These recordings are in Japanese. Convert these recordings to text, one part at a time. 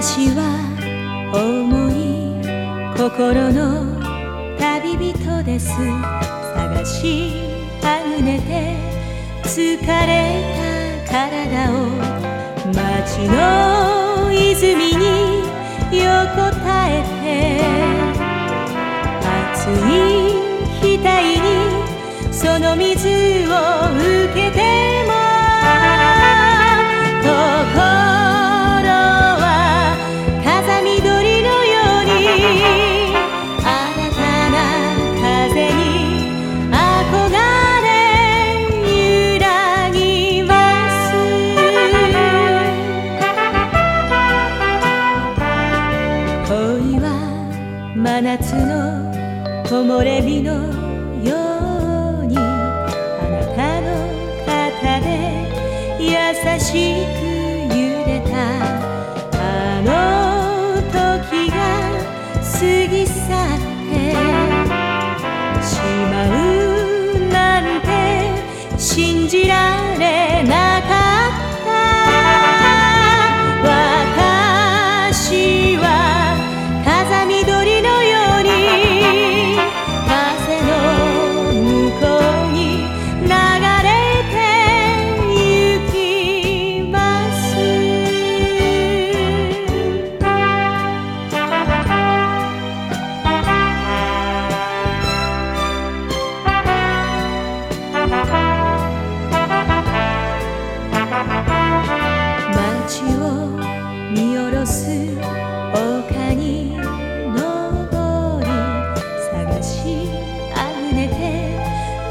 私は重い心の旅人です。探しあぐねて疲れた体を街の泉に横たえて。熱い額にその水を受真夏の木漏れ日の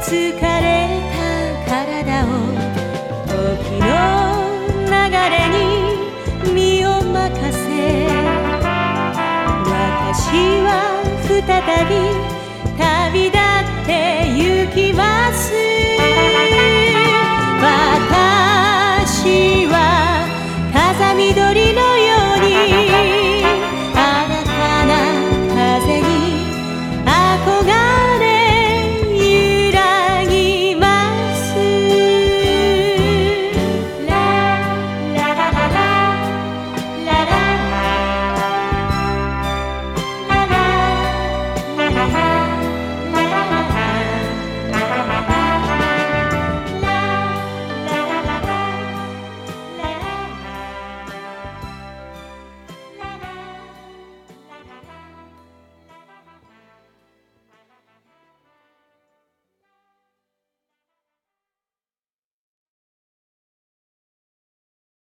疲れた体を時の流れに身を任せ。私は再び旅立って行きます。